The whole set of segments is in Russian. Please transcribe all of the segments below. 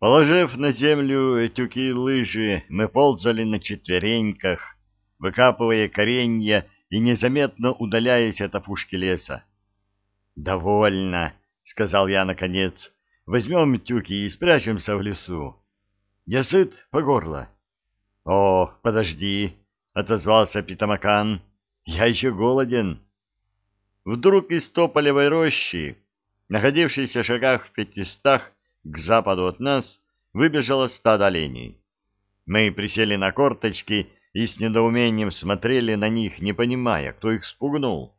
Положив на землю тюки и лыжи, мы ползали на четвереньках, выкапывая коренья и незаметно удаляясь от опушки леса. «Довольно», — сказал я наконец, — «возьмем тюки и спрячемся в лесу. Я сыт по горло». «О, подожди», — отозвался Питамакан, — «я еще голоден». Вдруг из тополевой рощи, находившейся в шагах в пятистах к западу от нас, выбежало стадо оленей. Мы присели на корточки и с недоумением смотрели на них, не понимая, кто их спугнул.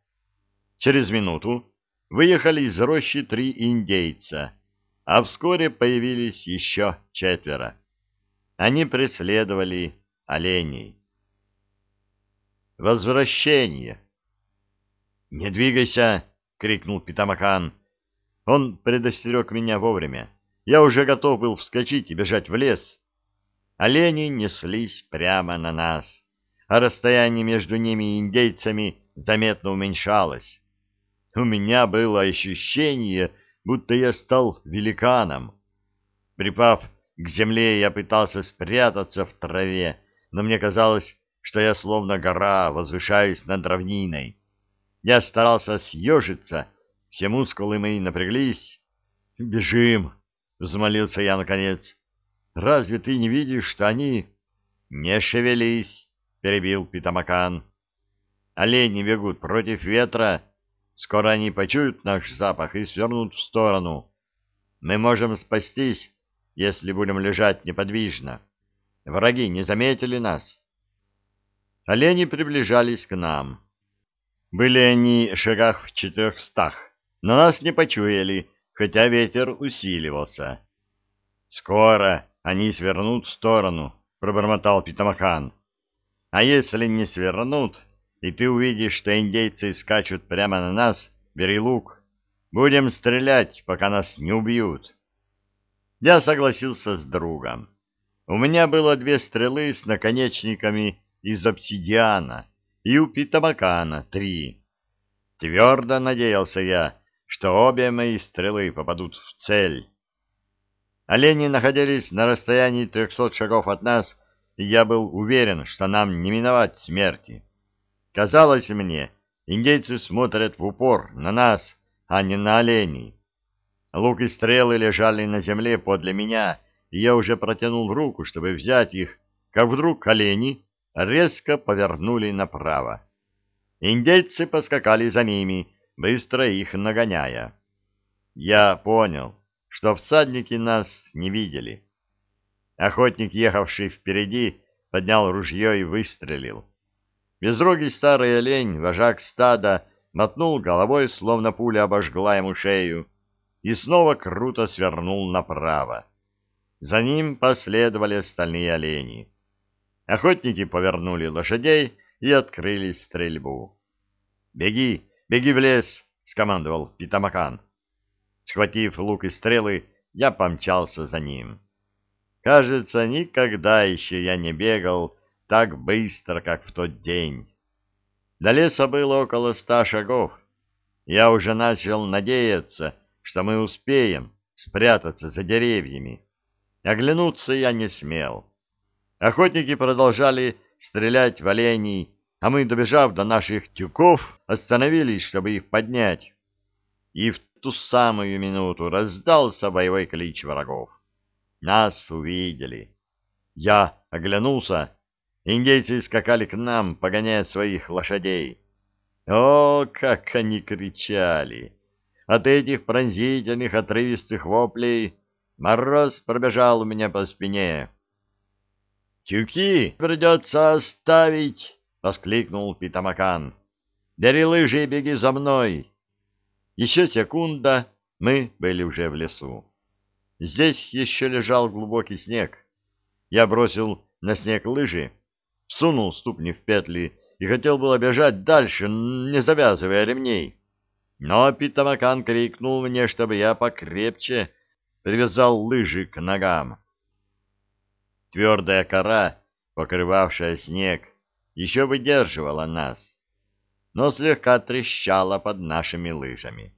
Через минуту выехали из рощи три индейца, а вскоре появились еще четверо. Они преследовали оленей. Возвращение. «Не двигайся!» — крикнул Питамахан. Он предостерег меня вовремя. Я уже готов был вскочить и бежать в лес. Олени неслись прямо на нас, а расстояние между ними и индейцами заметно уменьшалось. У меня было ощущение, будто я стал великаном. Припав к земле, я пытался спрятаться в траве, но мне казалось, что я словно гора возвышаюсь над равниной. Я старался съежиться, все мускулы мои напряглись. «Бежим!» — взмолился я наконец. «Разве ты не видишь, что они...» «Не шевелись!» — перебил Питамакан. «Олени бегут против ветра. Скоро они почуют наш запах и свернут в сторону. Мы можем спастись, если будем лежать неподвижно. Враги не заметили нас». Олени приближались к нам. Были они шагах в четырехстах, но нас не почуяли, хотя ветер усиливался. «Скоро они свернут в сторону», — пробормотал Питамахан. «А если не свернут, и ты увидишь, что индейцы скачут прямо на нас, бери лук. Будем стрелять, пока нас не убьют». Я согласился с другом. У меня было две стрелы с наконечниками из обсидиана, и у Питамакана три. Твердо надеялся я, что обе мои стрелы попадут в цель. Олени находились на расстоянии трехсот шагов от нас, и я был уверен, что нам не миновать смерти. Казалось мне, индейцы смотрят в упор на нас, а не на оленей. Лук и стрелы лежали на земле подле меня, и я уже протянул руку, чтобы взять их, как вдруг олени резко повернули направо. Индейцы поскакали за ними, быстро их нагоняя. Я понял, что всадники нас не видели. Охотник, ехавший впереди, поднял ружье и выстрелил. Безрогий старый олень, вожак стада, мотнул головой, словно пуля обожгла ему шею, и снова круто свернул направо. За ним последовали остальные олени. Охотники повернули лошадей и открыли стрельбу. «Беги, беги в лес!» — скомандовал Питамакан. Схватив лук и стрелы, я помчался за ним. Кажется, никогда еще я не бегал так быстро, как в тот день. До леса было около ста шагов. Я уже начал надеяться, что мы успеем спрятаться за деревьями. Оглянуться я не смел. Охотники продолжали стрелять в оленей, а мы, добежав до наших тюков, остановились, чтобы их поднять. И в ту самую минуту раздался боевой клич врагов. Нас увидели. Я оглянулся. Индейцы скакали к нам, погоняя своих лошадей. О, как они кричали! От этих пронзительных отрывистых воплей мороз пробежал у меня по спине. «Тюки придется оставить!» — воскликнул Питамакан. «Бери лыжи и беги за мной!» Еще секунда, мы были уже в лесу. Здесь еще лежал глубокий снег. Я бросил на снег лыжи, сунул ступни в петли и хотел было бежать дальше, не завязывая ремней. Но Питамакан крикнул мне, чтобы я покрепче привязал лыжи к ногам. Твердая кора, покрывавшая снег, еще выдерживала нас, но слегка трещала под нашими лыжами.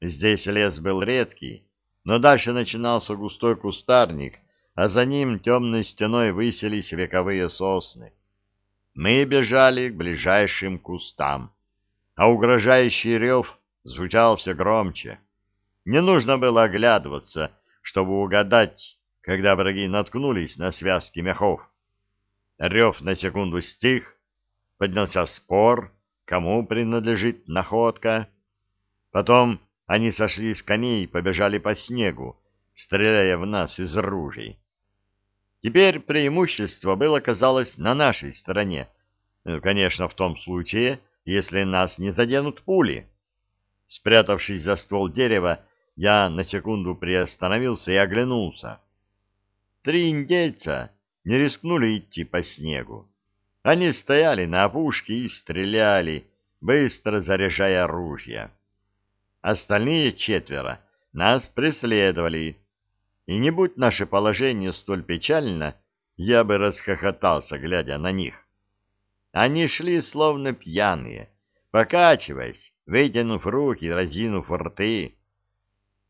Здесь лес был редкий, но дальше начинался густой кустарник, а за ним темной стеной высились вековые сосны. Мы бежали к ближайшим кустам, а угрожающий рев звучал все громче. Не нужно было оглядываться, чтобы угадать, когда враги наткнулись на связки мехов. Рев на секунду стих, поднялся спор, кому принадлежит находка. Потом они сошли с коней и побежали по снегу, стреляя в нас из ружей. Теперь преимущество было, казалось, на нашей стороне. Ну, конечно, в том случае, если нас не заденут пули. Спрятавшись за ствол дерева, я на секунду приостановился и оглянулся. Три индейца не рискнули идти по снегу. Они стояли на опушке и стреляли, быстро заряжая ружья. Остальные четверо нас преследовали, и не будь наше положение столь печально, я бы расхохотался, глядя на них. Они шли словно пьяные, покачиваясь, вытянув руки, разинув рты.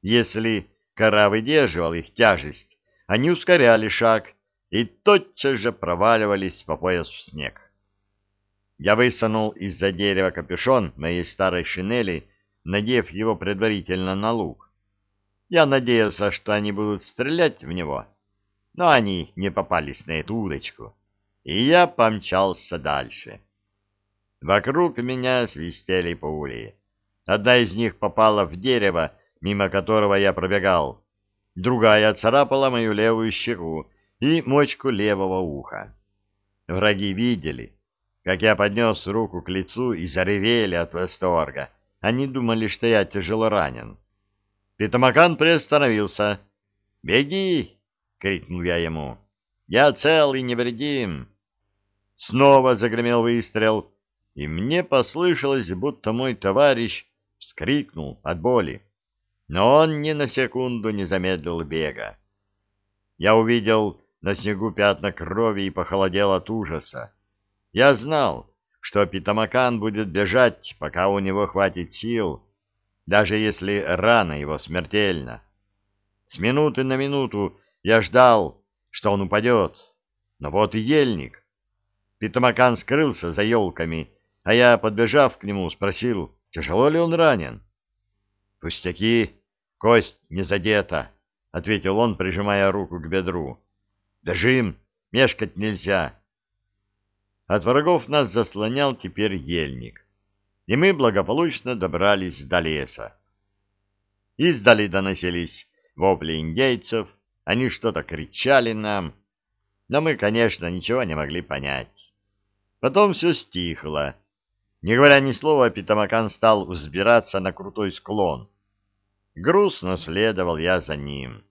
Если кора выдерживал их тяжесть, они ускоряли шаг и тотчас же проваливались по пояс в снег. Я высунул из-за дерева капюшон моей старой шинели надев его предварительно на лук. Я надеялся, что они будут стрелять в него, но они не попались на эту удочку, и я помчался дальше. Вокруг меня свистели пули. Одна из них попала в дерево, мимо которого я пробегал. Другая царапала мою левую щеку и мочку левого уха. Враги видели, как я поднес руку к лицу и заревели от восторга. Они думали, что я тяжело ранен. Питамакан приостановился. «Беги!» — крикнул я ему. «Я цел и невредим!» Снова загремел выстрел, и мне послышалось, будто мой товарищ вскрикнул от боли. Но он ни на секунду не замедлил бега. Я увидел на снегу пятна крови и похолодел от ужаса. Я знал, что Питамакан будет бежать, пока у него хватит сил, даже если рана его смертельна. С минуты на минуту я ждал, что он упадет, но вот и ельник. Питамакан скрылся за елками, а я, подбежав к нему, спросил, тяжело ли он ранен. — Пустяки, кость не задета, — ответил он, прижимая руку к бедру. — Бежим, мешкать нельзя. От врагов нас заслонял теперь ельник, и мы благополучно добрались до леса. Издали доносились вопли индейцев, они что-то кричали нам, но мы, конечно, ничего не могли понять. Потом все стихло. Не говоря ни слова, Питамакан стал взбираться на крутой склон. Грустно следовал я за ним.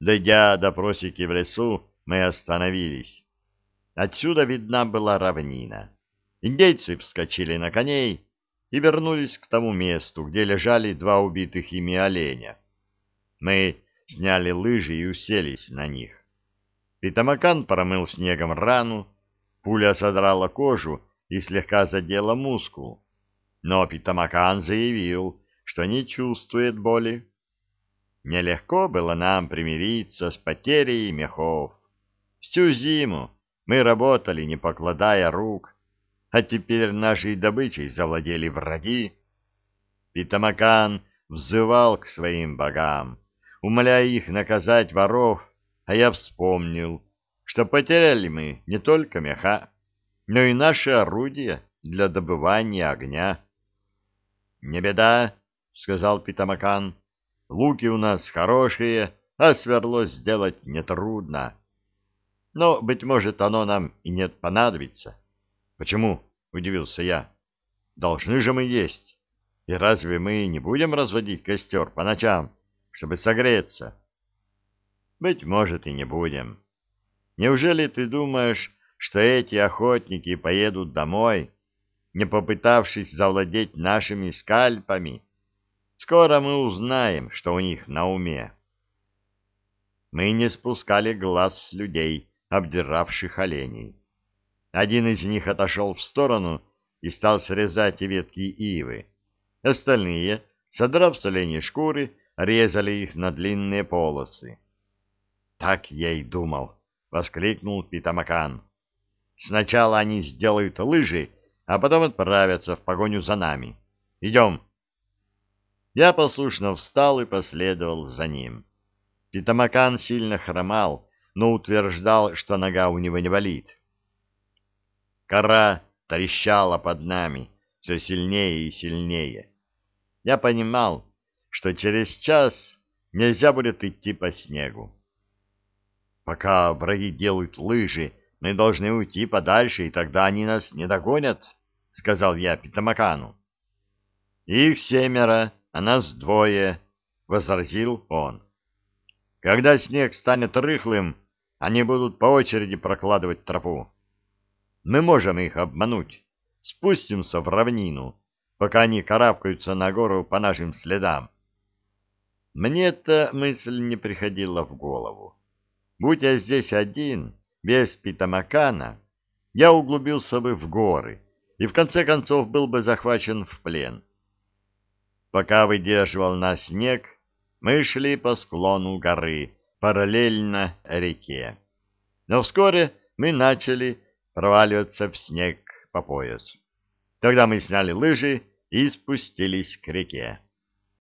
Дойдя до просеки в лесу, мы остановились. Отсюда видна была равнина. Индейцы вскочили на коней и вернулись к тому месту, где лежали два убитых ими оленя. Мы сняли лыжи и уселись на них. Питамакан промыл снегом рану, пуля содрала кожу и слегка задела мускул. Но Питамакан заявил, что не чувствует боли. Нелегко было нам примириться с потерей мехов. Всю зиму мы работали, не покладая рук, а теперь нашей добычей завладели враги. Питамакан взывал к своим богам, умоляя их наказать воров, а я вспомнил, что потеряли мы не только меха, но и наши орудия для добывания огня. — Не беда, — сказал Питамакан, — луки у нас хорошие, а сверло сделать нетрудно. Но, быть может, оно нам и не понадобится. — Почему? — удивился я. — Должны же мы есть. И разве мы не будем разводить костер по ночам, чтобы согреться? — Быть может, и не будем. Неужели ты думаешь, что эти охотники поедут домой, не попытавшись завладеть нашими скальпами? Скоро мы узнаем, что у них на уме. Мы не спускали глаз с людей, обдиравших оленей. Один из них отошел в сторону и стал срезать ветки ивы. Остальные, содрав с оленей шкуры, резали их на длинные полосы. «Так я и думал», — воскликнул Питамакан. «Сначала они сделают лыжи, а потом отправятся в погоню за нами. Идем». Я послушно встал и последовал за ним. Питамакан сильно хромал, но утверждал, что нога у него не болит. Кора трещала под нами все сильнее и сильнее. Я понимал, что через час нельзя будет идти по снегу. Пока враги делают лыжи, мы должны уйти подальше, и тогда они нас не догонят, — сказал я Питамакану. — Их семеро, а нас двое, — возразил он. — Когда снег станет рыхлым, они будут по очереди прокладывать тропу. Мы можем их обмануть, спустимся в равнину, пока они карабкаются на гору по нашим следам. Мне эта мысль не приходила в голову. Будь я здесь один, без Питамакана, я углубился бы в горы и в конце концов был бы захвачен в плен. Пока выдерживал нас снег, мы шли по склону горы, параллельно реке. Но вскоре мы начали проваливаться в снег по пояс. Тогда мы сняли лыжи и спустились к реке.